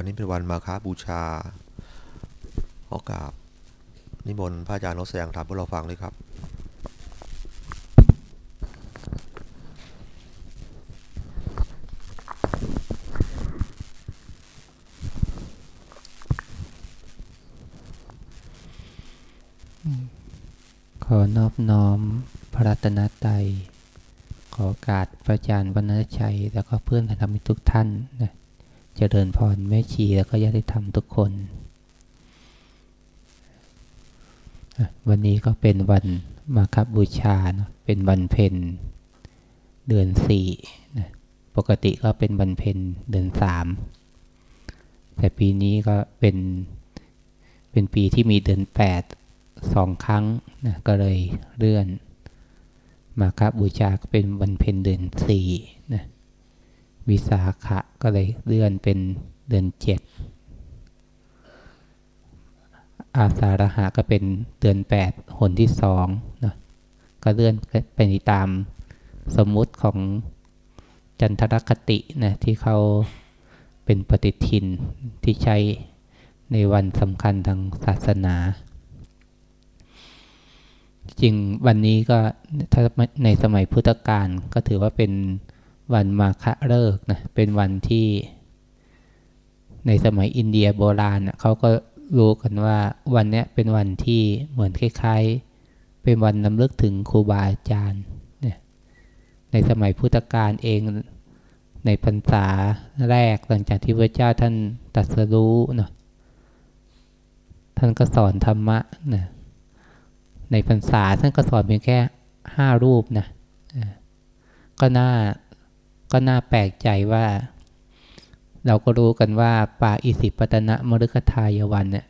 วันนี้เป็นวันมาฆบูชาขอกราบนิมนต์พระอาจารย์นแสดงธรรมพวกเราฟังเลยครับ ขอนอบน้อมพระรัตนตรัยขอโอกาสพระอาจารย์วรรณชัย แล้วก็เพื่อนธรรมิทุกท่านนะ เจริญพรแม่ชีแล้วก็ญาติธรรมทุกคน วันนี้ก็เป็นวันมาคบบูชาเนะเป็นวันเพ็ญเดือนสี่นะปกติก็เป็นวันเพ็ญเดือนสามแต่ปีนี้ก็เป็นเป็นปีที่มีเดือนแปดสองครั้งนะก็เลยเลื่อน มาคบูชาก็เป็นวันเพ็ญเดือนสี่นะ วิสาขะก็เลยเลื่อนเป็นเดือนเจ็ด อาสาฬหะก็เป็นเดือนแปดหนที่สองนะก็เลื่อนไปตามสมมุติของจันทรคตินะที่เขาเป็นปฏิทินที่ใช้ในวันสำคัญทางศาสนา จริงวันนี้ก็ถ้าในสมัยพุทธกาลก็ถือว่าเป็น วันมาฆะเลิกนะเป็นวันที่ ในสมัยอินเดียโบราณเขาก็รู้กันว่าวันนี้เป็นวันที่เหมือนคล้ายๆ เป็นวันนำลึกถึงครูบาอาจารย์เนี่ยในสมัยพุทธกาลเองในพรรษาแรกหลังจากที่พระเจ้าท่านตรัสรู้เนาะท่านก็สอนธรรมะนะในพรรษาท่านก็สอนเพียงแค่ห้ารูปนะก็น่า ก็น่าแปลกใจว่า เราก็รู้กันว่า ป่าอิสิปตนะมฤคทายวันเนี่ย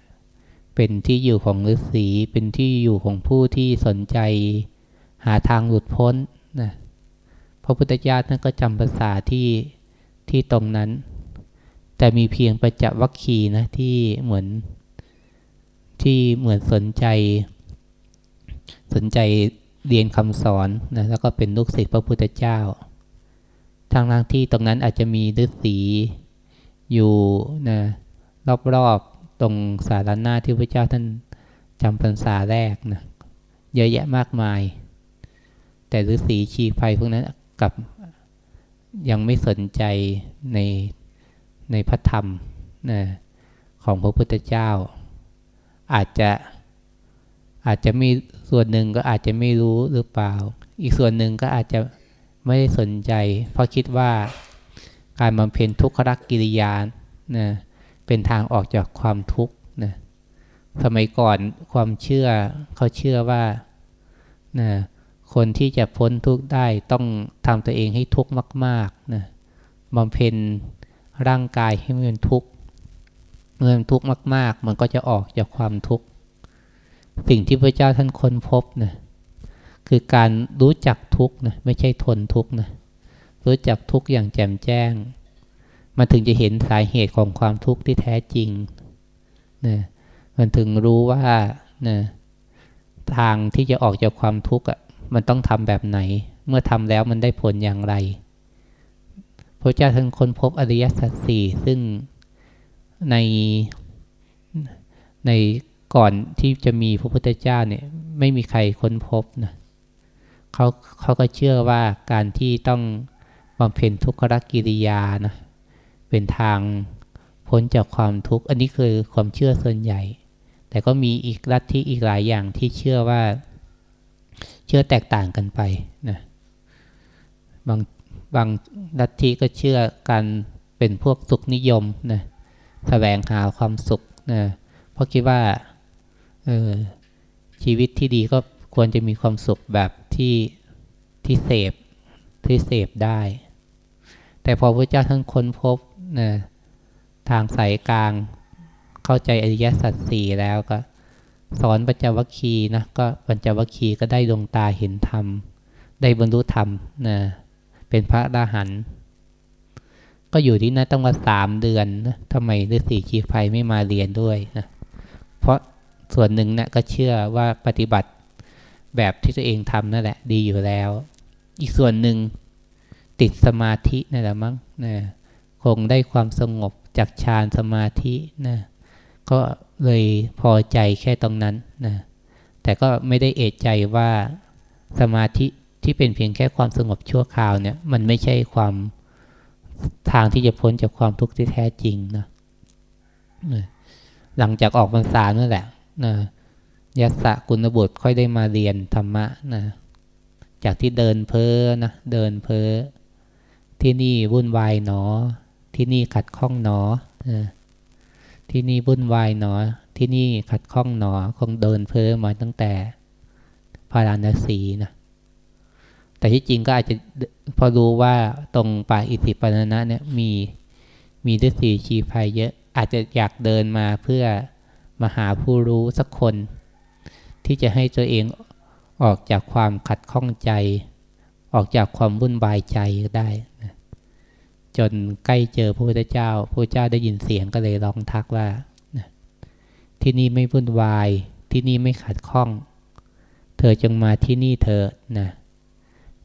เป็นที่อยู่ของฤาษีเป็นที่อยู่ของผู้ที่สนใจหาทางหลุดพ้นนะพระพุทธเจ้าท่านก็จำภาษาที่ที่ตรงนั้น แต่มีเพียงประจักวัคคีนะที่เหมือนที่เหมือนสนใจ สนใจเรียนคำสอนนะแล้วก็เป็นลูกศิษย์พระพุทธเจ้า ทางทางที่ตรงนั้นอาจจะมีฤาษีอยู่นะรอบๆตรงสารหน้าที่พระเจ้าท่านจำพรรษาแรกนะเยอะแยะมากมาย แต่ฤาษีชีไฟพวกนั้นกับยังไม่สนใจในในพระธรรมนะของพระพุทธเจ้า อาจจะอาจจะมีส่วนหนึ่งก็อาจจะไม่รู้หรือเปล่า อีกส่วนหนึ่งก็อาจจะ ไม่ได้สนใจ เพราะคิดว่าการบำเพ็ญทุกขกิริยานะเป็นทางออกจากความทุกข์นะสมัยก่อนความเชื่อเขาเชื่อว่านะคนที่จะพ้นทุกข์ได้ต้องทำตัวเองให้ทุกข์มากๆนะบำเพ็ญร่างกายให้มันทุกข์เมื่อมันทุกข์มาก ๆ มันก็จะออกจากความทุกข์ สิ่งที่พระเจ้าท่านค้นพบนะ คือการรู้จักทุกข์นะไม่ใช่ทนทุกข์นะรู้จักทุกข์อย่างแจ่มแจ้ง มันถึงจะเห็นสาเหตุของความทุกข์ที่แท้จริงนะมันถึงรู้ว่านะทางที่จะออกจากความทุกข์อะมันต้องทำแบบไหน เมื่อทำแล้วมันได้ผลอย่างไรพระเจ้าท่านค้นพบอริยสัจสี่ซึ่งในในก่อนที่จะมีพระพุทธเจ้าเนี่ยไม่มีใครค้นพบนะ เขาเขาก็เชื่อว่าการที่ต้องบำเพ็ญทุกขกิริยานะเป็นทางพ้นจากความทุกข์ อันนี้คือความเชื่อส่วนใหญ่ แต่ก็มีอีกลัทธิอีกหลายอย่างที่เชื่อว่าเชื่อแตกต่างกันไปนะบางบางลัทธิก็เชื่อกันเป็นพวกสุขนิยมนะแสวงหาความสุขนะเพราะคิดว่าเออชีวิตที่ดีก็ควรจะมีความสุขแบบ ที่ที่เสพที่เสพได้ แต่พอพระเจ้าท่านค้นพบนะทางสายกลางเข้าใจอริยสัจสี่แล้วก็ สอนปัญจวัคคีนะก็ปัญจวัคคีก็ได้ดวงตาเห็นธรรม ได้บรรลุธรรมนะเป็นพระราหันก็อยู่ที่นั่นต้องมาสามเดือนนะทำไมฤาษีชีไฟไม่มาเรียนด้วยนะเพราะส่วนหนึ่งนะก็เชื่อว่าปฏิบัติ แบบที่ตัวเองทำนั่นแหละ ดีอยู่แล้ว อีกส่วนหนึ่งติดสมาธินั่นแหละมั้งนะคงได้ความสงบจากฌานสมาธินะก็เลยพอใจแค่ตรงนั้นนะแต่ก็ไม่ได้เอะใจว่าสมาธิที่เป็นเพียงแค่ความสงบชั่วคราวเนี่ย มันไม่ใช่ความทางที่จะพ้นจากความทุกข์ที่แท้จริงนะหลังจากออกพรรษานั่นแหละนะ ยัสะกุณบุตรค่อยได้มาเรียนธรรมะนะจากที่เดินเพ้อนะเดินเพ้อที่นี่วุ่นวายหนอ ที่นี่ขัดข้องหนอที่นี่วุ่นวายหนอ ที่นี่ขัดข้องหนอคงเดินเพ้อมาตั้งแต่พาราณสีนะแต่ที่จริงก็อาจจะพอรู้ว่าตรงป่าอิสิปนนะเนี่ยมีมีฤาษีชีภัยเยอะ อาจจะอยากเดินมาเพื่อมาหาผู้รู้สักคน ที่จะให้ตัวเองออกจากความขัดข้องใจ ออกจากความวุ่นวายใจได้นะจนใกล้เจอพระพุทธเจ้าพระเจ้าได้ยินเสียงก็เลยร้องทักว่านะที่นี่ไม่วุ่นวาย ที่นี่ไม่ขัดข้อง เธอจงมาที่นี่เธอนะ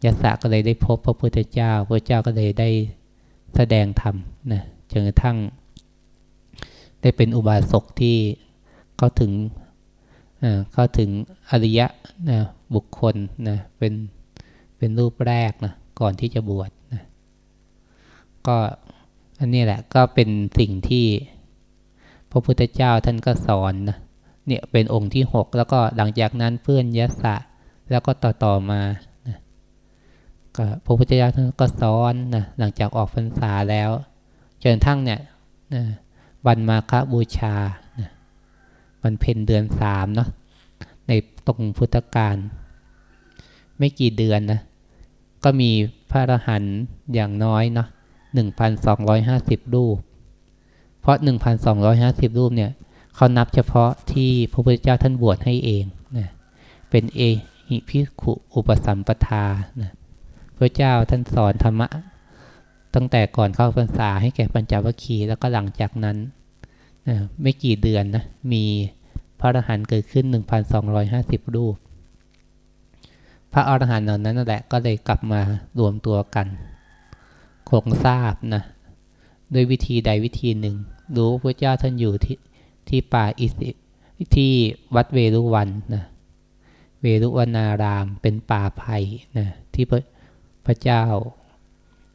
ยศก็เลยได้พบพระพุทธเจ้า พระเจ้าก็เลยได้แสดงธรรมนะจนกระทั่ง ได้เป็นอุบาสกที่เขาถึง เข้าถึงอริยะนะบุคคลนะเป็นเป็นรูปแรกนะก่อนที่จะบวชนะก็อันนี้แหละก็เป็นสิ่งที่พระพุทธเจ้าท่านก็สอนนะเนี่ยเป็นองค์ที่หกแล้วก็หลังจากนั้นเพื่อนยะสะ แล้วก็ต่อต่อมานะก็พระพุทธเจ้าท่านก็สอนนะหลังจากออกพรรษาแล้วจนทั้งเนี่ยนะวันมาฆบูชา วันเพ็ญเดือนสามเนาะในตรงพุทธกาลไม่กี่เดือนนะ ก็มีพระอรหันต์อย่างน้อยเนาะหนึ่งพันสองร้อยห้าสิบรูป เพราะหนึ่งพันสองร้อยห้าสิบรูปเนี่ยเขานับเฉพาะที่พระพุทธเจ้าท่านบวชให้เองนะเป็นเอหิพิขุอุปสัมปทานะพระเจ้าท่านสอนธรรมะ ตั้งแต่ก่อนเข้าพรรษาให้แก่ปัญจวัคคีย์แล้วก็หลังจากนั้น นะไม่กี่เดือนนะมีพระอรหันต์เกิดขึ้น 1,250 รูป พระอรหันต์เหล่านั้นแหละก็เลยกลับมารวมตัวกันคงทราบนะด้วยวิธีใดวิธีหนึ่ง รู้พระเจ้าท่านอยู่ที่ที่ป่าอิสิที่วัดเวรุวันนะเวรุวนารามเป็นป่าไผ่นะที่พระพระเจ้า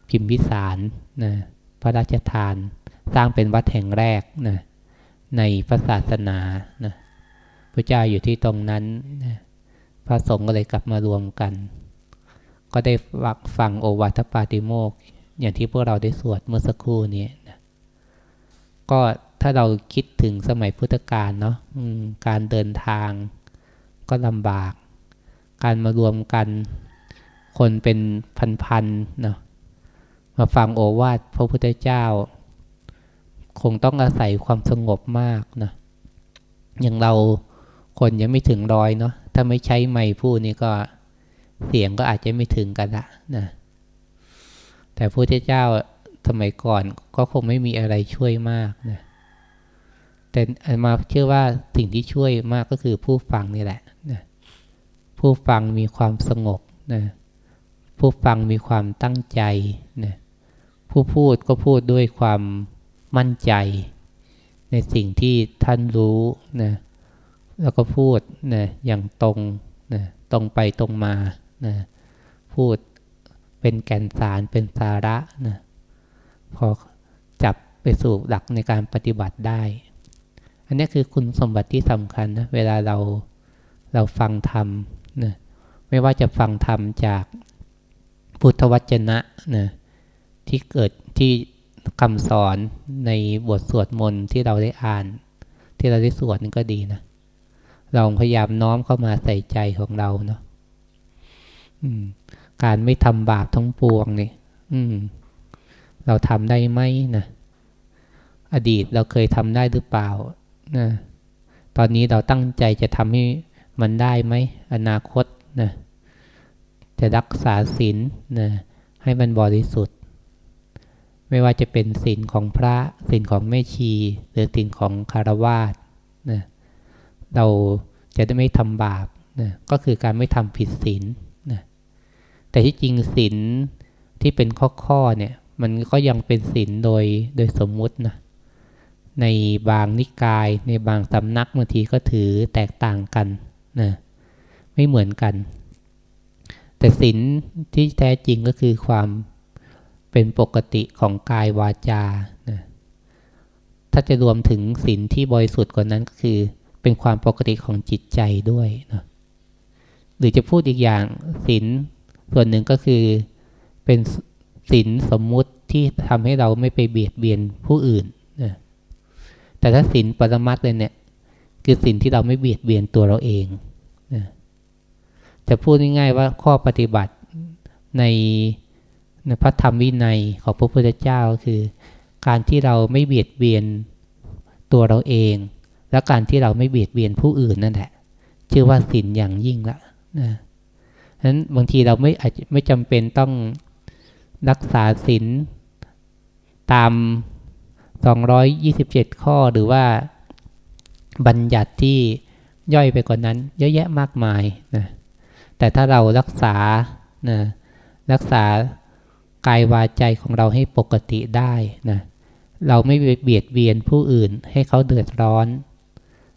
พิมพิสารนะพระราชทาน สร้างเป็นวัดแห่งแรกนะ ในพระศาสนานะพระเจ้าอยู่ที่ตรงนั้นนะพระสงฆ์ก็เลยกลับมารวมกัน ก็ได้ฟักฟังโอวาทปาติโมก อย่างที่พวกเราได้สวดเมื่อสักครู่นี้นะก็ถ้าเราคิดถึงสมัยพุทธกาลเนาะการเดินทางก็ลำบาก การมารวมกันคนเป็นพันๆเนาะมาฟังโอวาทพระพุทธเจ้า คงต้องอาศัยความสงบมากนะอย่างเราคนยังไม่ถึงร้อยเนาะถ้าไม่ใช้ไม้พูดนี่ก็เสียงก็อาจจะไม่ถึงกันละนะแต่พระพุทธเจ้าสมัยก่อนก็คงไม่มีอะไรช่วยมากนะแต่มาเชื่อว่าสิ่งที่ช่วยมากก็คือผู้ฟังนี่แหละนะผู้ฟังมีความสงบนะผู้ฟังมีความตั้งใจนะผู้พูดก็พูดด้วยความ มั่นใจ ในสิ่งที่ท่านรู้นะแล้วก็พูดนะอย่างตรงนะตรงไปตรงมานะพูดเป็นแก่นสารเป็นสาระนะพอจับไปสู่หลักในการปฏิบัติได้ อันนี้คือคุณสมบัติที่สำคัญนะเวลาเราเราฟังธรรมนะไม่ว่าจะฟังธรรมจากพุทธวจนะนะที่เกิดที่ คำสอนในบทสวดมนต์ที่เราได้อ่าน ที่เราได้สวดนั่ก็ดีนะเราพยายามน้อมเข้ามาใส่ใจของเราเนาะการไม่ทำบาปทั้งปวงนี่เราทำได้ไหมนะอดีตเราเคยทำได้หรือเปล่านะตอนนี้เราตั้งใจจะทำให้มันได้ไหมอนาคตนะจะรักษาศีลนะให้มันบริสุทธิ์ ไม่ว่าจะเป็นศีลของพระศีลของแม่ชี หรือศีลของคารวาสนะเราจะได้ไม่ทำบาปนะก็คือการไม่ทำผิดศีลนะแต่ที่จริงศีลที่เป็นข้อๆเนี่ย มันก็ยังเป็นศีลโดยโดยสมมุตินะในบางนิกาย ในบางสำนักบางทีก็ถือแตกต่างกันนะไม่เหมือนกัน แต่ศีลที่แท้จริงก็คือความ เป็นปกติของกายวาจานะถ้าจะรวมถึงศีลที่บริสุทธิ์กว่านั้นก็คือ เป็นความปกติของจิตใจด้วยนะหรือจะพูดอีกอย่างศีลส่วนหนึ่งก็คือเป็นศีลสมมุติที่ทำให้เราไม่ไปเบียดเบียนผู้อื่นนะแต่ถ้าศีลปรมัตเลยเนี่ย คือศีลที่เราไม่เบียดเบียนตัวเราเองนะจะพูดง่ายๆว่าข้อปฏิบัติในใน พระธรรมวินัยของพระพุทธเจ้าคือ การที่เราไม่เบียดเบียนตัวเราเอง และการที่เราไม่เบียดเบียนผู้อื่นนั่นแหละชื่อว่าศีลอย่างยิ่งละนะฉะนั้นบางทีเราไม่อาจไม่จำเป็นต้องรักษาศีลตาม 227 ข้อหรือว่าบัญญัติที่ย่อยไปกว่านั้น เยอะแยะมากมายนะแต่ถ้าเรารักษานะรักษา กายวาใจของเราให้ปกติได้นะเราไม่เบียดเบียนผู้อื่นให้เขาเดือดร้อน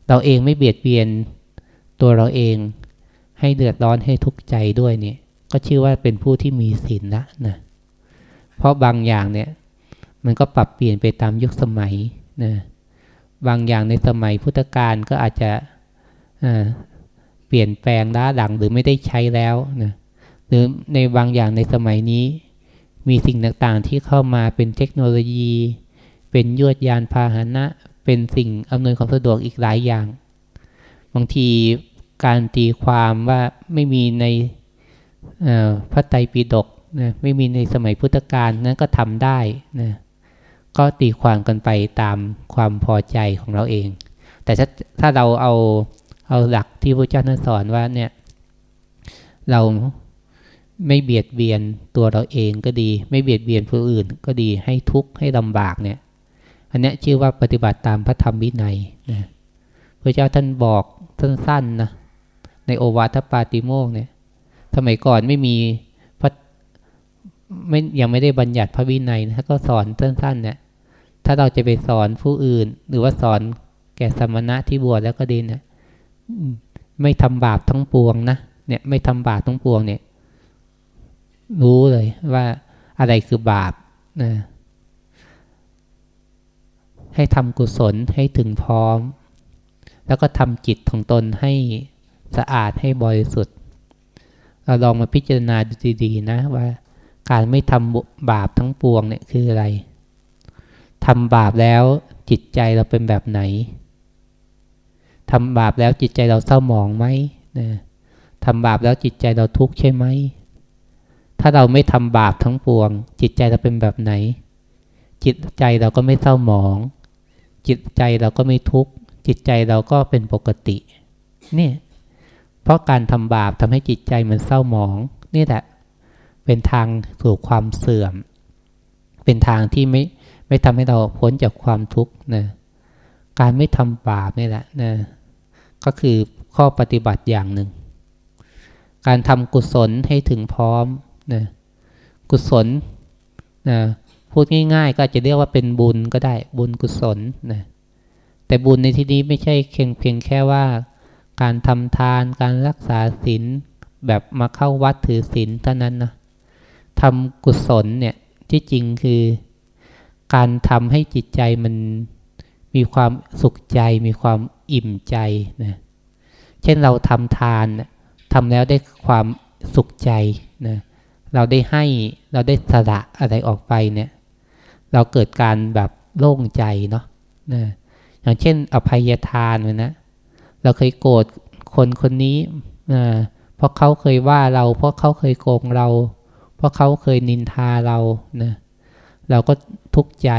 เราเองไม่เบียดเบียนตัวเราเองให้เดือดร้อนให้ทุกข์ใจด้วยเนี่ย ก็ชื่อว่าเป็นผู้ที่มีศีลละนะเพราะบางอย่างเนี่ย มันก็ปรับเปลี่ยนไปตามยุคสมัยนะบางอย่างในสมัยพุทธกาลก็อาจจะเปลี่ยนแปลงล้าหลังหรือไม่ได้ใช้แล้วนะหรือในบางอย่างในสมัยนี้ มีสิ่งต่างๆที่เข้ามาเป็นเทคโนโลยี เป็นยวดยานพาหนะ เป็นสิ่งอำนวยความสะดวกอีกหลายอย่าง บางทีการตีความว่าไม่มีในพระไตรปิฎกนะไม่มีในสมัยพุทธกาลนั้นก็ทำได้นะก็ตีความกันไปตามความพอใจของเราเอง แต่ถ้าถ้าเราเอาเอาหลักที่พระเจ้าท่านสอนว่าเนี่ยเรา ไม่เบียดเบียนตัวเราเองก็ดี ไม่เบียดเบียนผู้อื่นก็ดีให้ทุกข์ให้ลำบากเนี่ย อันนี้ชื่อว่าปฏิบัติตามพระธรรมวินัยนะพระเจ้าท่านบอกสั้นๆนะในโอวาทปาติโมกเนี่ยสมัยก่อนไม่มีพระไม่ยังไม่ได้บัญญัติพระวินัยนะก็สอนสั้นๆเนี่ยถ้าเราจะไปสอนผู้อื่น หรือว่าสอนแก่สมณะที่บวชแล้วก็ดีนะไม่ทำบาปทั้งปวงนะเนี่ย ไม่ทำบาปทั้งปวงเนี่ย รู้เลยว่าอะไรคือบาปนะให้ทำกุศลให้ถึงพร้อม แล้วก็ทำจิตของตนให้สะอาดให้บริสุทธิ์ เราลองมาพิจารณาดูดีๆนะว่า การไม่ทำบาปทั้งปวงเนี่ยคืออะไรทำบาปแล้วจิตใจเราเป็นแบบไหนทำบาปแล้วจิตใจเราเศร้าหมองไหมนะทำบาปแล้วจิตใจเราทุกข์ใช่ไหม ถ้าเราไม่ทำบาปทั้งปวง จิตใจเราเป็นแบบไหน จิตใจเราก็ไม่เศร้าหมอง จิตใจเราก็ไม่ทุกข์จิตใจเราก็เป็นปกติเนี่ยเพราะการทำบาปทำให้จิตใจมันเศร้าหมอง นี่แหละ เป็นทางสู่ความเสื่อม เป็นทางที่ไม่ไม่ทำให้เราพ้นจากความทุกข์นะการไม่ทำบาปนี่แหละนะก็คือข้อปฏิบัติอย่างหนึ่ง การทำกุศลให้ถึงพร้อม นะกุศลนะพูดง่ายๆ ก็จะเรียกว่าเป็นบุญก็ได้บุญกุศลนะแต่บุญในที่นี้ไม่ใช่เพียงเพียงแค่ว่า การทำทานการรักษาศีลแบบมาเข้าวัดถือศีลเท่านั้นนะทำกุศลเนี่ยที่จริงคือ การทำให้จิตใจมันมีความสุขใจ มีความอิ่มใจนะเช่นเราทำทานทำแล้วได้ความสุขใจนะ เราได้ให้เราได้สละอะไรออกไปเนี่ย เราเกิดการแบบโล่งใจเนาะนะอย่างเช่น อภัยทานนะเราเคยโกรธคนคนนี้นะเพราะเขาเคยว่าเรา เพราะเขาเคยโกงเรา เพราะเขาเคยนินทาเรานะเราก็ทุกข์ใจ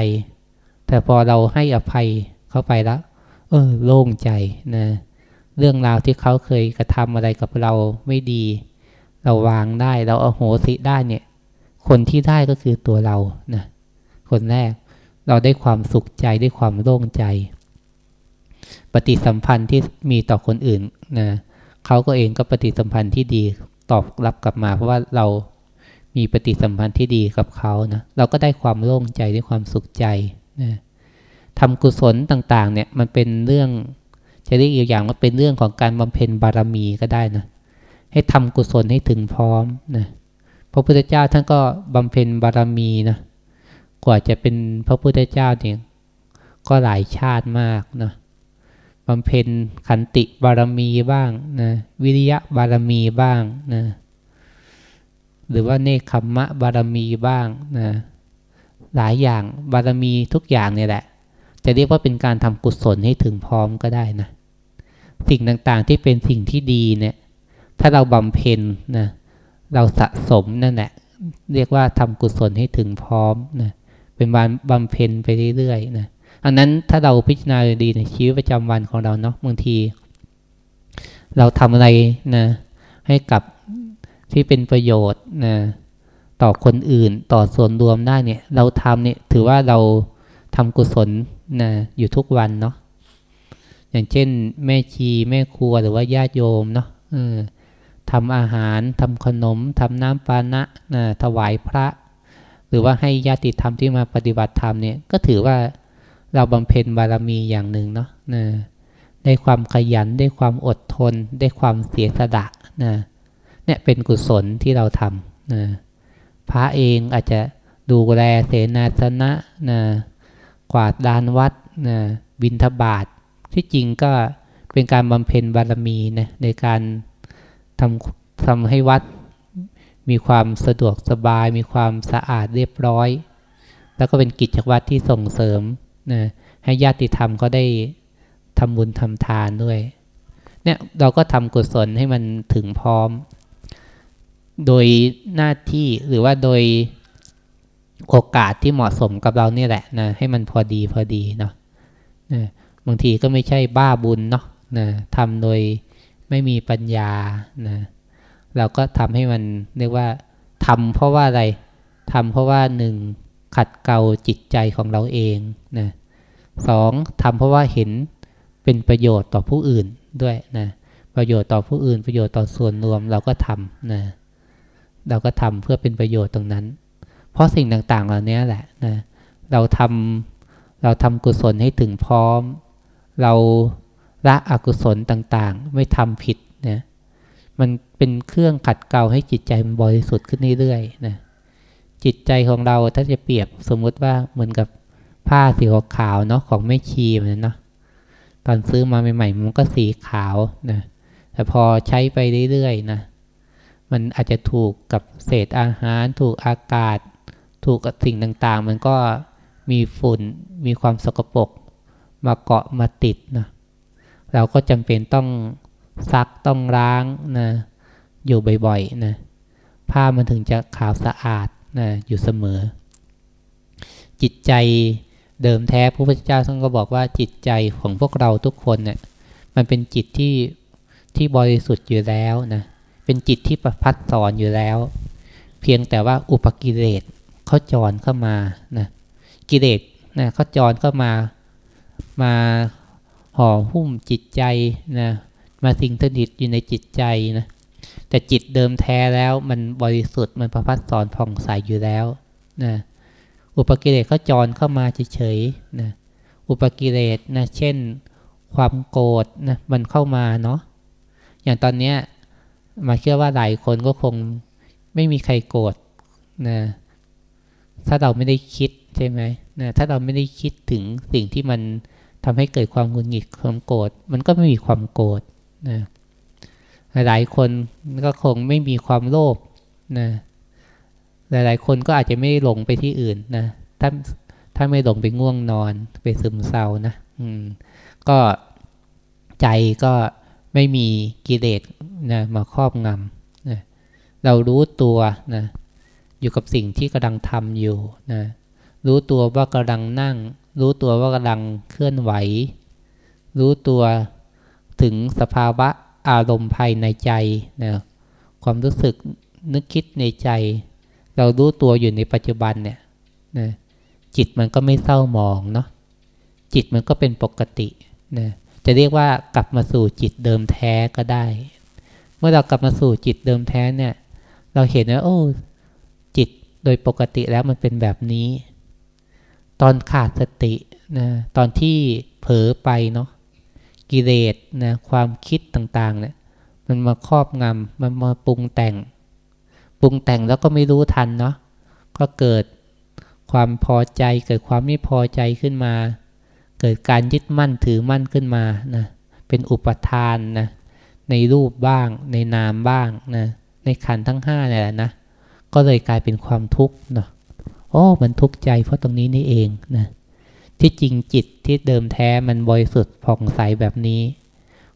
แต่พอเราให้อภัยเขาไปแล้ว เออ โล่งใจนะเรื่องราวที่เขาเคยกระทำอะไรกับเราไม่ดี เราวางได้ เราเอาโหสิได้เนี่ย คนที่ได้ก็คือตัวเรานะคนแรกเราได้ความสุขใจได้ความโล่งใจ ปฏิสัมพันธ์ที่มีต่อคนอื่นนะเขาก็เองก็ปฏิสัมพันธ์ที่ดีตอบรับกลับมา เพราะว่าเรามีปฏิสัมพันธ์ที่ดีกับเขานะเราก็ได้ความโล่งใจได้ความสุขใจนะทำกุศลต่าง ๆ เนี่ยมันเป็นเรื่องจะเรียกอีกอย่างว่าเป็นเรื่องของการบำเพ็ญบารมีก็ได้นะ ให้ทำกุศลให้ถึงพร้อมนะพระพุทธเจ้าท่านก็บำเพ็ญบารมีนะกว่าจะเป็นพระพุทธเจ้าเนี่ยก็หลายชาติมากนะบำเพ็ญขันติบารมีบ้างนะวิริยะบารมีบ้างนะหรือว่าเนคขมมะบารมีบ้างนะหลายอย่างบารมีทุกอย่างเนี่ยแหละ จะเรียกว่าเป็นการทำกุศลให้ถึงพร้อมก็ได้นะสิ่งต่างๆที่เป็นสิ่งที่ดีเนี่ย ถ้าเราบำเพ็ญนะเราสะสมนั่นแหละเรียกว่าทำกุศลให้ถึงพร้อมนะเป็นวันบำเพ็ญไปเรื่อยๆนะอันนั้นถ้าเราพิจารณาดีในชีวิตประจำวันของเราเนาะบางที เราทำอะไรนะให้กับที่เป็นประโยชน์นะต่อคนอื่นต่อส่วนรวมได้เนี่ย เราทำเนี่ยถือว่าเราทำกุศลนะอยู่ทุกวันเนาะอย่างเช่น แม่ชีแม่ครัวหรือว่าญาติโยมเนาะ ทำอาหารทำขนมทำน้ำปานะนะถวายพระ หรือว่าให้ญาติธรรมที่มาปฏิบัติธรรมเนี่ยก็ถือว่าเราบำเพ็ญบารมีอย่างหนึ่งเนาะนะได้ความขยันได้ความอดทน ได้ความเสียสละนะเนี่ยเป็นกุศลที่เราทำนะพระเองอาจจะดูแลเสนาสนะนะกวาดดานวัดนะบินทบาทที่จริงก็เป็นการบำเพ็ญบารมีนะในการ ทำทำให้วัดมีความสะดวกสบาย มีความสะอาดเรียบร้อย แล้วก็เป็นกิจวัตรที่ส่งเสริมนะให้ญาติธรรมก็ได้ทำบุญทำทานด้วย เนี่ยเราก็ทำกุศลให้มันถึงพร้อม โดยหน้าที่หรือว่าโดยโอกาสที่เหมาะสมกับเราเนี่ยแหละนะให้มันพอดีพอดีเนาะนะบางทีก็ไม่ใช่บ้าบุญเนาะนะทำโดย ไม่มีปัญญานะเราก็ทำให้มันเรียกว่าทำเพราะว่าอะไรทำเพราะว่าหนึ่งขัดเกลาจิตใจของเราเองนะสองทำเพราะว่าเห็นเป็นประโยชน์ต่อผู้อื่นด้วยนะประโยชน์ต่อผู้อื่น ประโยชน์ต่อส่วนรวมเราก็ทำนะเราก็ทำเพื่อเป็นประโยชน์ตรงนั้น เพราะสิ่งต่างๆเหล่านี้แหละนะเราทำเราทำกุศลให้ถึงพร้อม เรา ละอกุศลต่างๆ ไม่ทำผิดนะมันเป็นเครื่องขัดเกลาให้จิตใจมันบริสุทธิ์ขึ้นเรื่อยๆนะจิตใจของเราถ้าจะเปรียบสมมุติว่าเหมือนกับผ้าสีขาวเนาะของแม่ชีมือนเนาะตอนซื้อมาใหม่ๆมันก็สีขาวนะแต่พอใช้ไปเรื่อยๆนะมันอาจจะถูกกับเศษอาหาร ถูกอากาศ ถูกกับสิ่งต่างๆ มันก็มีฝุ่นมีความสกปรกมาเกาะมาติดนะ เราก็จำเป็นต้องซักต้องล้างนะอยู่บ่อยๆนะผ้ามันถึงจะขาวสะอาดนะอยู่เสมอ จิตใจเดิมแท้พระพุทธเจ้าท่านก็บอกว่าจิตใจของพวกเราทุกคนเนะี่ยมันเป็นจิตที่ที่บริสุทธิ์อยู่แล้วนะเป็นจิตที่ประพัดสอนอยู่แล้ว เพียงแต่ว่าอุปกิเลสเขาจรเข้ามานะกิเลสนะเขาจรเข้ามามา ห่อหุ้มจิตใจนะมาสิ่งสนิทอยู่ในจิตใจนะแต่จิตเดิมแท้แล้วมันบริสุทธิ์มันประพัดสอนผ่องใสอยู่แล้วนะอุปกิเลสก็จรเข้ามาเฉยๆนะอุปกิเลสนะเช่น ความโกรธนะมันเข้ามาเนาะอย่างตอนเนี้ยมาเชื่อว่าหลายคนก็คงไม่มีใครโกรธนะถ้าเราไม่ได้คิดใช่ไหมนะถ้าเราไม่ได้คิดถึงสิ่งที่มัน ทำให้เกิดความหงุดหงิดความโกรธมันก็ไม่มีความโกรธนะหลายคนก็คงไม่มีความโลภนะหลายๆ คนก็อาจจะไม่หลงไปที่อื่นนะถ้าถ้าไม่หลงไปง่วงนอนไปซึมเศร้านะอืมก็ใจก็ไม่มีกิเลสนะมาครอบงำนะเรารู้ตัวนะอยู่กับสิ่งที่กำลังทำอยู่นะรู้ตัวว่ากำลังนั่ง รู้ตัวว่ากำลังเคลื่อนไหว รู้ตัวถึงสภาวะอารมณ์ภายในใจนะความรู้สึกนึกคิดในใจ เรารู้ตัวอยู่ในปัจจุบันเนี่ยนะจิตมันก็ไม่เศร้าหมองเนาะจิตมันก็เป็นปกตินะจะเรียกว่ากลับมาสู่จิตเดิมแท้ก็ได้ เมื่อเรากลับมาสู่จิตเดิมแท้เนี่ย เราเห็นว่าโอ้จิตโดยปกติแล้วมันเป็นแบบนี้ ตอนขาดสตินะตอนที่เผลอไปเนาะกิเลสนะความคิดต่างๆเนี่ยมันมาครอบงำมันมาปรุงแต่ง ปรุงแต่งแล้วก็ไม่รู้ทันเนาะก็เกิดความพอใจ เกิดความไม่พอใจขึ้นมา เกิดการยึดมั่นถือมั่นขึ้นมานะเป็นอุปทานนะในรูปบ้าง ในนามบ้างนะในขันทั้งห้าเนี่ยนะก็เลยกลายเป็นความทุกข์เนาะ โอ้มันทุกข์ใจเพราะตรงนี้นี่เองนะที่จริงจิตที่เดิมแท้มันบริสุทธิ์ผ่องใสแบบนี้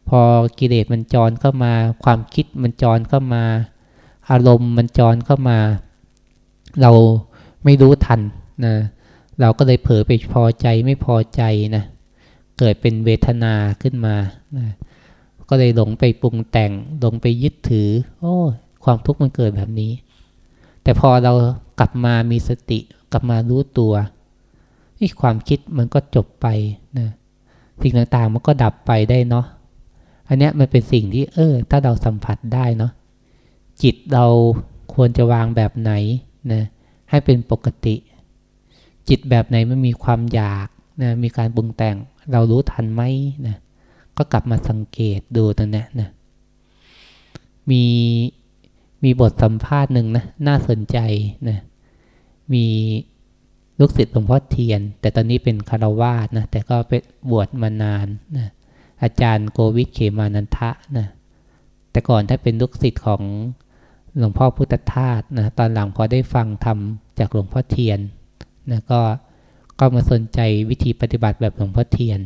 พอกิเลสมันจรเข้ามา ความคิดมันจรเข้ามา อารมณ์มันจรเข้ามา เราไม่รู้ทันนะเราก็เลยเผลอไปพอใจไม่พอใจนะเกิดเป็นเวทนาขึ้นมานะก็เลยหลงไปปรุงแต่งหลงไปยึดถือ โอ้ ความทุกข์มันเกิดแบบนี้ แต่พอเรากลับมามีสติ กลับมารู้ตัวนี่ความคิดมันก็จบไปนะสิ่งต่างๆมันก็ดับไปได้เนาะอันนี้มันเป็นสิ่งที่เออ ถ้าเราสัมผัสได้เนาะจิตเราควรจะวางแบบไหนนะให้เป็นปกติ จิตแบบไหนมันมีความอยากนะมีการปรุงแต่งเรารู้ทันไหมนะก็กลับมาสังเกตดูตรงนี้นะมี มีบทสัมภาษณ์หนึ่งนะน่าสนใจนะมีลูกศิษย์หลวงพ่อเทียน แต่ตอนนี้เป็นคารวาสนะแต่ก็เป็นบวชมานานนะอาจารย์โกวิทเขมานันทะนะแต่ก่อนถ้าเป็นลูกศิษย์ของหลวงพ่อพุทธทาสนะตอนหลังพอได้ฟังธรรมจากหลวงพ่อเทียนนะก็ก็มาสนใจวิธีปฏิบัติแบบหลวงพ่อเทียน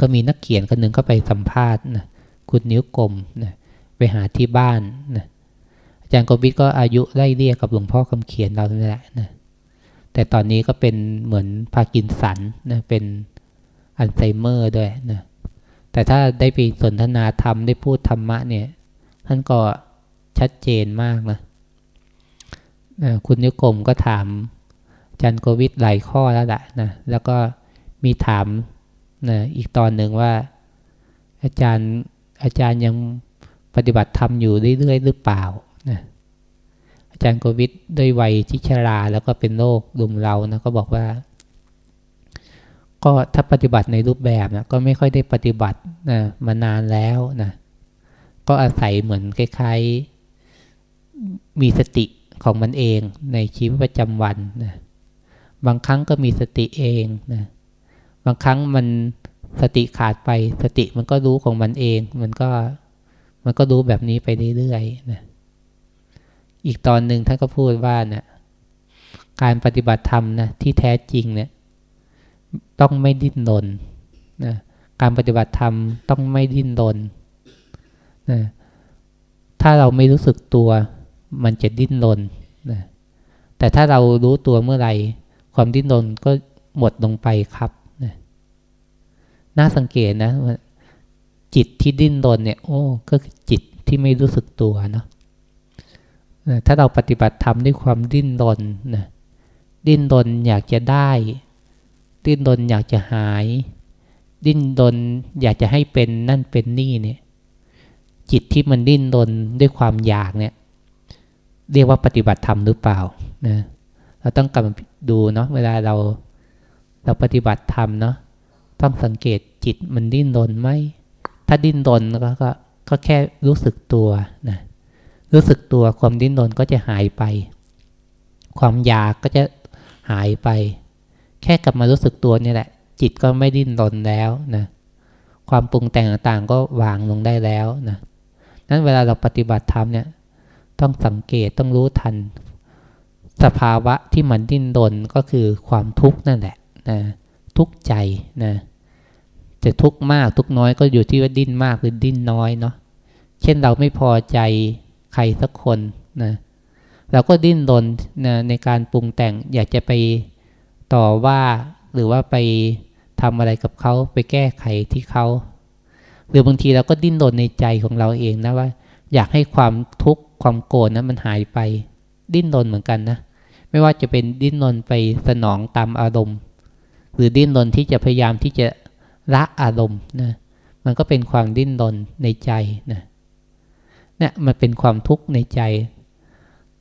ก็มีนักเขียนคนหนึ่งก็ไปสัมภาษณ์นะคุณนิ้วกลมนะไปหาที่บ้านนะ อาจารย์โกวิทก็อายุไล่เรียกกับหลวงพ่อคำเขียนเรานี่แหละนะแต่ตอนนี้ก็เป็นเหมือนพากินสันนะเป็นอัลไซเมอร์ด้วยนะแต่ถ้าได้ไปสนทนาธรรมได้พูดธรรมะเนี่ย ท่านก็ชัดเจนมากนะนะคุณนิกรมก็ถามจันโกวิทหลายข้อแล้วแหละนะ แล้วก็มีถามนะอีกตอนหนึ่งว่า อาจารย์อาจารย์ยังปฏิบัติธรรมอยู่เรื่อยๆหรือเปล่า อาจารย์โควิดด้วยวัยที่ชราแล้วก็เป็นโรคดุมเรานะก็บอกว่า ก็ถ้าปฏิบัติในรูปแบบนะก็ไม่ค่อยได้ปฏิบัตินะมานานแล้วนะก็อาศัยเหมือนคล้ายๆมีสติของมันเองในชีวิตประจำวันนะบางครั้งก็มีสติเองนะบางครั้งมันสติขาดไปสติมันก็รู้ของมันเอง มันก็มันก็รู้แบบนี้ไปเรื่อยๆนะ อีกตอนหนึ่งท่านก็พูดว่าเนะี่ยการปฏิบัติธรรมนะที่แท้จริงเนี่ยต้องไม่ดิ้นรนนะการปฏิบัติธรรมต้องไม่ดิ้นรนนะถ้าเราไม่รู้สึกตัว มันจะดิ้นรนนะแต่ถ้าเรารู้ตัวเมื่อไหร่ ความดิ้นรนก็หมดลงไปครับนะน่าสังเกตนะจิตที่ดิ้นรนเนี่ย โอ้ ก็คือจิตที่ไม่รู้สึกตัวเนาะ ถ้าเราปฏิบัติธรรมด้วยความดิ้นรนนะดิ้นรนอยากจะได้ ดิ้นรนอยากจะหาย ดิ้นรนอยากจะให้เป็นนั่นเป็นนี่เนี่ย จิตที่มันดิ้นรนด้วยความอยากเนี่ย เรียกว่าปฏิบัติธรรมหรือเปล่านะเราต้องกลับมาดูเนาะเวลาเราเราปฏิบัติธรรมเนาะต้องสังเกตจิตมันดิ้นรนไหมถ้าดิ้นรนก็ก็แค่รู้สึกตัวนะ รู้สึกตัวความดิ้นรนก็จะหายไป ความอยากก็จะหายไป แค่กลับมารู้สึกตัวนี่แหละ จิตก็ไม่ดิ้นรนแล้วนะความปรุงแต่งต่างๆก็วางลงได้แล้วนะนั้นเวลาเราปฏิบัติธรรมเนี่ยต้องสังเกตต้องรู้ทัน สภาวะที่มันดิ้นรนก็คือความทุกข์นั่นแหละนะทุกข์ใจนะจะทุกข์มากทุกข์น้อยก็อยู่ที่ว่าดิ้นมากหรือดิ้นน้อยเนาะเช่นเราไม่พอใจ ใครสักคนนะเราก็ดิ้นรนนะในการปรุงแต่งอยากจะไปต่อว่าหรือว่าไปทำอะไรกับเขาไปแก้ไขที่เขาหรือบางทีเราก็ดิ้นรนในใจของเราเองนะว่า อยากให้ความทุกข์ความโกรธนะมันหายไป ดิ้นรนเหมือนกันนะไม่ว่าจะเป็นดิ้นรนไปสนองตามอารมณ์ หรือดิ้นรนที่จะพยายามที่จะละอารมณ์นะมันก็เป็นความดิ้นรนในใจนะ เนี่ยมันเป็นความทุกข์ในใจ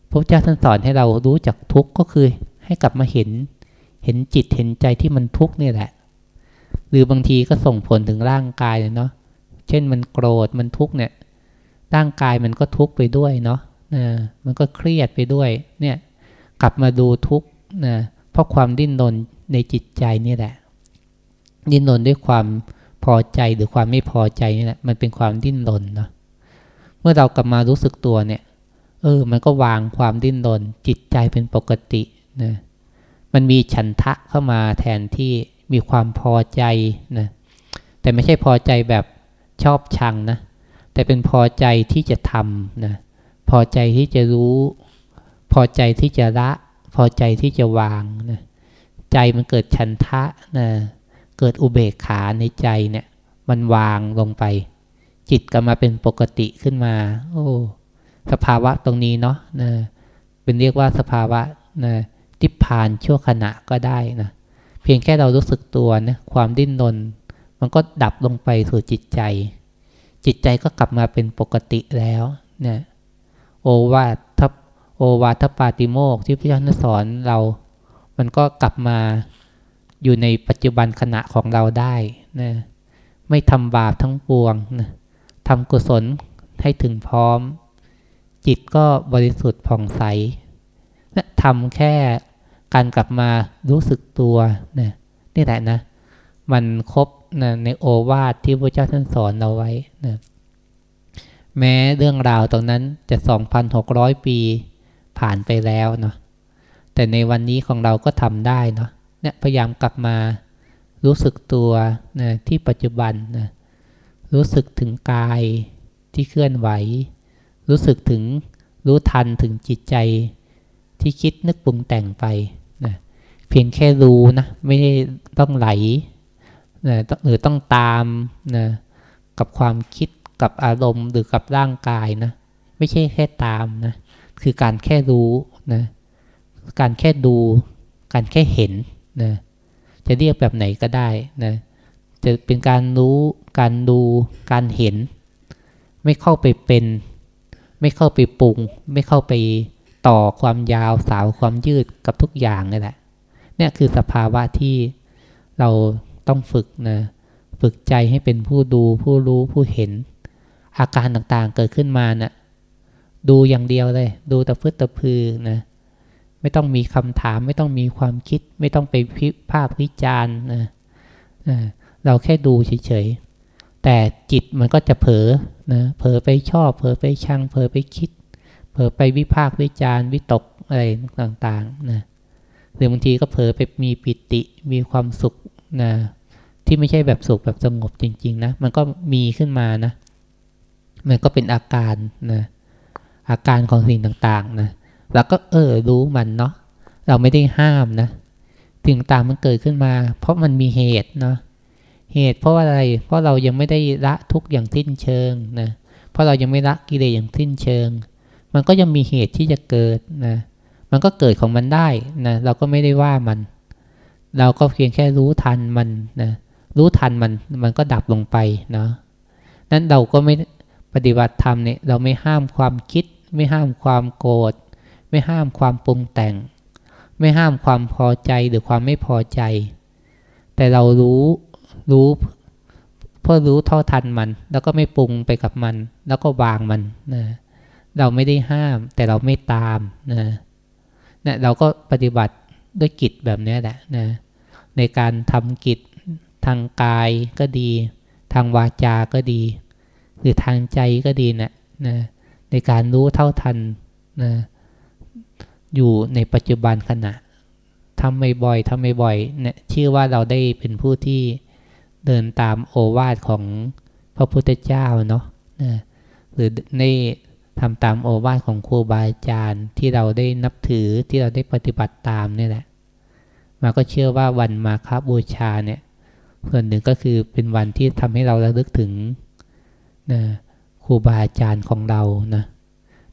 พระเจ้าท่านสอนให้เรารู้จักทุกข์ก็คือให้กลับมาเห็น เห็นจิตเห็นใจที่มันทุกข์นี่แหละ หรือบางทีก็ส่งผลถึงร่างกายเลยเนาะเช่นมันโกรธมันทุกข์เนี่ย ร่างกายมันก็ทุกข์ไปด้วยเนาะนะมันก็เครียดไปด้วย เนี่ย กลับมาดูทุกข์นะเพราะความดิ้นรนในจิตใจนี่แหละ ดิ้นรนด้วยความพอใจหรือความไม่พอใจนี่แหละมันเป็นความดิ้นรนเนาะ เมื่อเรากลับมารู้สึกตัวเนี่ย เออ มันก็วางความดิ้นรนจิตใจเป็นปกตินะมันมีฉันทะเข้ามาแทนที่มีความพอใจนะแต่ไม่ใช่พอใจแบบชอบชังนะแต่เป็นพอใจที่จะทำนะพอใจที่จะรู้ พอใจที่จะละ พอใจที่จะวางนะใจมันเกิดฉันทะนะเกิดอุเบกขาในใจเนี่ย มันวางลงไป จิตก็มาเป็นปกติขึ้นมา โอ้ สภาวะตรงนี้เนาะนะเป็นเรียกว่าสภาวะนะทิพานชั่วขณะก็ได้นะเพียงแค่เรารู้สึกตัวนะความดิ้นรนมันก็ดับลงไปสู่จิตใจ จิตใจก็กลับมาเป็นปกติแล้วนะโอวาทโอวาทปาติโมกที่พระเจ้าสอนเรา มันก็กลับมาอยู่ในปัจจุบันขณะของเราได้นะไม่ทำบาปทั้งปวงนะ ทำกุศลให้ถึงพร้อม จิตก็บริสุทธิ์ผ่องใสนะทำแค่การกลับมารู้สึกตัวนะนี่แหละนะ มันครบนะในโอวาทที่พระเจ้าท่านสอนเราไว้นะแม้เรื่องราวตรงนั้นจะ 2,600 ปีผ่านไปแล้วเนาะแต่ในวันนี้ของเราก็ทำได้เนาะเนี่ยพยายามกลับมารู้สึกตัวนะที่ปัจจุบันนะ รู้สึกถึงกายที่เคลื่อนไหว รู้สึกถึงรู้ทันถึงจิตใจ ที่คิดนึกปรุงแต่งไปนะเพียงแค่รู้นะไม่ได้ต้องไหลนะหรือต้องตามนะกับความคิดกับอารมณ์หรือกับร่างกายนะไม่ใช่แค่ตามนะคือการแค่รู้นะการแค่ดู การแค่เห็นนะจะเรียกแบบไหนก็ได้นะจะเป็นการรู้ การดูการเห็น ไม่เข้าไปเป็น ไม่เข้าไปปรุง ไม่เข้าไปต่อความยาวสาวความยืดกับทุกอย่างนี่แหละเนี่ยคือสภาวะที่เราต้องฝึกนะฝึกใจให้เป็นผู้ดูผู้รู้ผู้เห็น อาการต่างๆเกิดขึ้นมานะ่ะดูอย่างเดียวเลย ดูตะพื้ตะพือนะไม่ต้องมีคำถาม ไม่ต้องมีความคิด ไม่ต้องไปพิพากวิจารณ์นะเราแค่ดูเฉยๆ แต่จิตมันก็จะเผลอนะเผลอไปชอบ เผลอไปชัง เผลอไปคิด เผลอไปวิพากวิจารวิตกอะไรต่างๆนะหรือบางทีก็เผลอไปมีปิติมีความสุขนะที่ไม่ใช่แบบสุขแบบสงบจริง ๆ นะ มันก็มีขึ้นมานะ มันก็เป็นอาการนะอาการของสิ่งต่างๆนะแล้วก็เออรู้มันเนาะเราไม่ได้ห้ามนะสิ่งต่างมันเกิดขึ้นมา เพราะมันมีเหตุเนาะ เหตุเพราะอะไร เพราะเรายังไม่ได้ละทุกอย่างสิ้นเชิงนะ เพราะเรายังไม่ละกิเลสอย่างสิ้นเชิง มันก็ยังมีเหตุที่จะเกิดนะ มันก็เกิดของมันได้นะ เราก็ไม่ได้ว่ามัน เราก็เพียงแค่รู้ทันมันนะ รู้ทันมัน มันก็ดับลงไปเนาะ นั้นเราก็ไม่ปฏิบัติธรรมเนี่ย เราไม่ห้ามความคิด ไม่ห้ามความโกรธ ไม่ห้ามความปรุงแต่ง ไม่ห้ามความพอใจหรือความไม่พอใจ แต่เรารู้ รู้เพื่อรู้เท่าทันมัน แล้วก็ไม่ปรุงไปกับมัน แล้วก็วางมันนะเราไม่ได้ห้าม แต่เราไม่ตามนะนะเราก็ปฏิบัติด้วยกิจแบบนี้แหละนะในการทำกิจทางกายก็ดี ทางวาจาก็ดี หรือทางใจก็ดีนะนะในการรู้เท่าทันนะอยู่ในปัจจุบันขณะทำไม่บ่อยทำไม่บ่อยเนี่ยชื่อว่าเราได้เป็นผู้ที่ เดินตามโอวาทของพระพุทธเจ้าเนาะนะหรือในทำตามโอวาทของครูบาอาจารย์ที่เราได้นับถือที่เราได้ปฏิบัติตามนี่แหละมาก็เชื่อว่าวันมาคบูชาเนี่ยส่วนหนึ่งก็คือเป็นวันที่ทำให้เราระลึกถึงนะครูบาอาจารย์ของเรานะ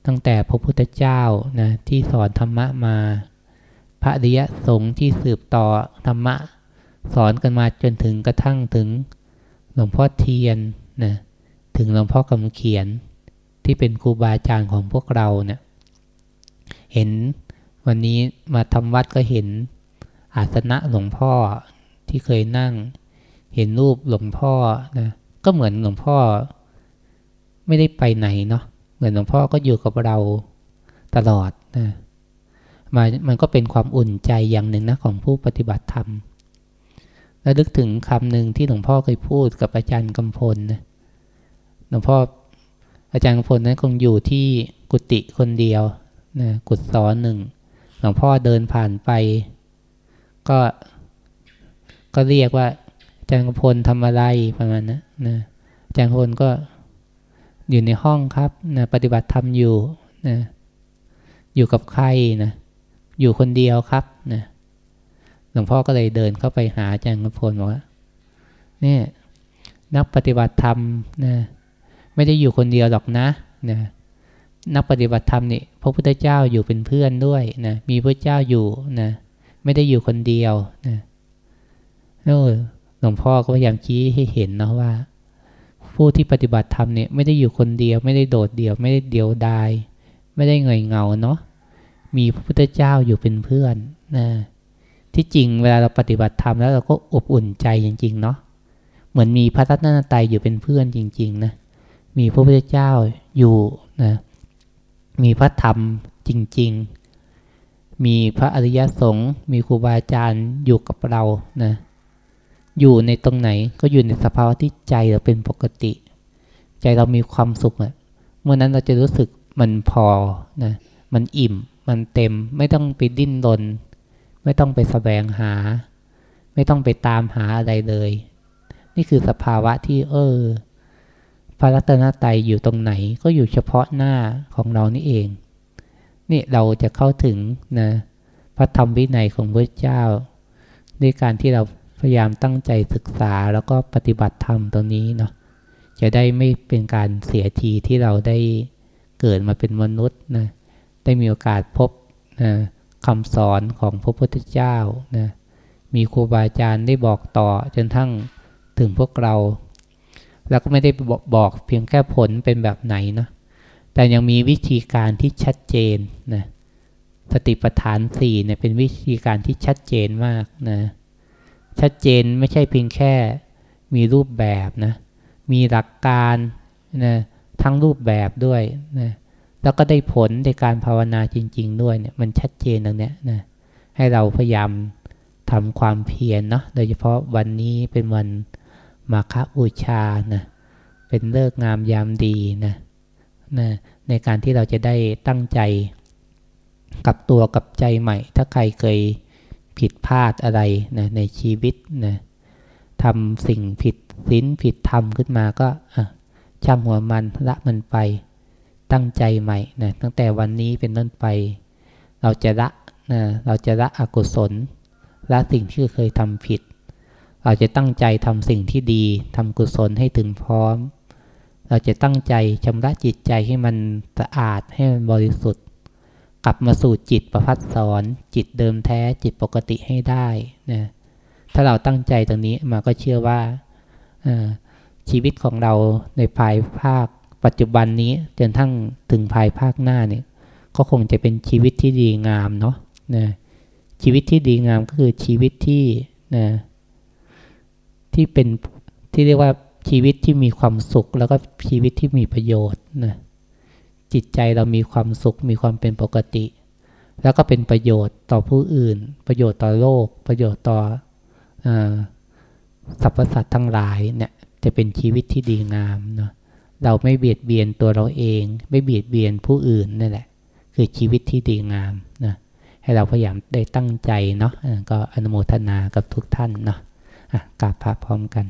ตั้งแต่พระพุทธเจ้านะที่สอนธรรมะมา พระริยสงฆ์ที่สืบต่อธรรมะ สอนกันมาจนถึงกระทั่งถึงหลวงพ่อเทียนนะถึงหลวงพ่อกำเขียนที่เป็นครูบาอาจารย์ของพวกเราเนะี่ยเห็นวันนี้มาทำวัดก็เห็นอาสนะหลวงพ่อที่เคยนั่ง เห็นรูปหลวงพ่อนะก็เหมือนหลวงพ่อ ไม่ได้ไปไหนเนาะเหมือนหลวงพ่อก็อยู่กับเราตลอดนะมามันก็เป็นความอุ่นใจอย่างหนึ่งนะของผู้ปฏิบัติธรรม แล้วลึกถึงคำหนึ่งที่หลวงพ่อเคยพูดกับอาจารย์กำพลนะหลวงพ่ออาจารย์กำพลนั้นคงอยู่ที่กุฏิคนเดียวนะกุศลหนึ่งหลวงพ่อเดินผ่านไป ก็ ก็เรียกว่าอาจารย์กำพลทำอะไรประมาณนะนะอาจารย์กำพลก็อยู่ในห้องครับนะปฏิบัติธรรมอยู่นะอยู่กับใครนะอยู่คนเดียวครับนะ หลวงพ่อก็เลยเดินเข้าไปหาอาจารย์กพลบอกว่าเนี่ยนักปฏิบัติธรรมนะไม่ได้อยู่คนเดียวหรอกนะนะนักปฏิบัติธรรมนี่พระพุทธเจ้าอยู่เป็นเพื่อนด้วยนะมีพระเจ้าอยู่นะไม่ได้อยู่คนเดียวนะโอ้หลวงพ่อก็พยายามชี้ให้เห็นนะว่า ผู้ที่ปฏิบัติธรรมเนี่ยไม่ได้อยู่คนเดียว ไม่ได้โดดเดี่ยว ไม่ได้เดียวดาย ไม่ได้เงยเงาเนาะมีพระพุทธเจ้าอยู่เป็นเพื่อนนะ ที่จริงเวลาเราปฏิบัติธรรมแล้วเราก็อบอุ่นใจจริง ๆ เนาะเหมือนมีพระรัตนตรัยอยู่เป็นเพื่อนจริง ๆ นะ มีพระพุทธเจ้าอยู่นะ มีพระธรรมจริง ๆ มีพระอริยสงฆ์มีครูบาอาจารย์อยู่กับเรานะ อยู่ในตรงไหนก็อยู่ในสภาวะที่ใจเราเป็นปกติ ใจเรามีความสุขอะเมื่อนั้นเราจะรู้สึกมันพอนะ มันอิ่ม มันเต็ม ไม่ต้องไปดิ้นรน ไม่ต้องไปแสวงหา ไม่ต้องไปตามหาอะไรเลย นี่คือสภาวะที่เออพระรัตนตรัยอยู่ตรงไหนก็อยู่เฉพาะหน้าของเรานี่เอง นี่เราจะเข้าถึงนะพระธรรมวินัยของพระเจ้า ด้วยการที่เราพยายามตั้งใจศึกษาแล้วก็ปฏิบัติธรรมตรงนี้เนาะจะได้ไม่เป็นการเสียทีที่เราได้เกิดมาเป็นมนุษย์นะได้มีโอกาสพบนะ คำสอนของพระพุทธเจ้านะมีครูบาอาจารย์ได้บอกต่อจนทั้งถึงพวกเรา แล้วก็ไม่ได้บอกเพียงแค่ผลเป็นแบบไหนนะแต่ยังมีวิธีการที่ชัดเจนนะสติปัฏฐานสี่เนี่ยเป็นวิธีการที่ชัดเจนมากนะชัดเจนไม่ใช่เพียงแค่มีรูปแบบนะมีหลักการนะทั้งรูปแบบด้วยนะ แล้วก็ได้ผลในการภาวนาจริง ๆ ด้วยเนี่ย มันชัดเจนตรงเนี้ยนะให้เราพยายามทำความเพียรเนาะโดยเฉพาะวันนี้เป็นวันมาฆบูชานะเป็นเลิกงามยามดีนะนะในการที่เราจะได้ตั้งใจกับตัวกับใจใหม่ ถ้าใครเคยผิดพลาดอะไรนะในชีวิตนะทำสิ่งผิดศีลผิดธรรมขึ้นมาก็ช่างหัวมันละมันไป ตั้งใจใหม่นะตั้งแต่วันนี้เป็นต้นไป เราจะละนะเราจะละอกุศลละสิ่งที่เคยทำผิด เราจะตั้งใจทำสิ่งที่ดีทำกุศลให้ถึงพร้อม เราจะตั้งใจชำระจิตใจให้มันสะอาดให้มันบริสุทธิ์ กลับมาสู่จิตประพัดสอน จิตเดิมแท้จิตปกติให้ได้นะถ้าเราตั้งใจตรงนี้มาก็เชื่อว่าชีวิตของเราในภายภาค ปัจจุบันนี้จนทั้งถึงภายภาคหน้าเนี่ยก็คงจะเป็นชีวิตที่ดีงามเนาะนะชีวิตที่ดีงามก็คือชีวิตที่นะที่เป็นที่เรียกว่าชีวิตที่มีความสุขแล้วก็ชีวิตที่มีประโยชน์นะจิตใจเรามีความสุขมีความเป็นปกติ แล้วก็เป็นประโยชน์ต่อผู้อื่น ประโยชน์ต่อโลก ประโยชน์ต่ออสรรพสัตว์ทั้งหลายเนี่ยจะเป็นชีวิตที่ดีงามเนาะ เราไม่เบียดเบียนตัวเราเอง ไม่เบียดเบียนผู้อื่นนั่นแหละ คือชีวิตที่ดีงามนะให้เราพยายามได้ตั้งใจเนาะก็อนุโมทนากับทุกท่านเนาะะกราบพระพร้อมกัน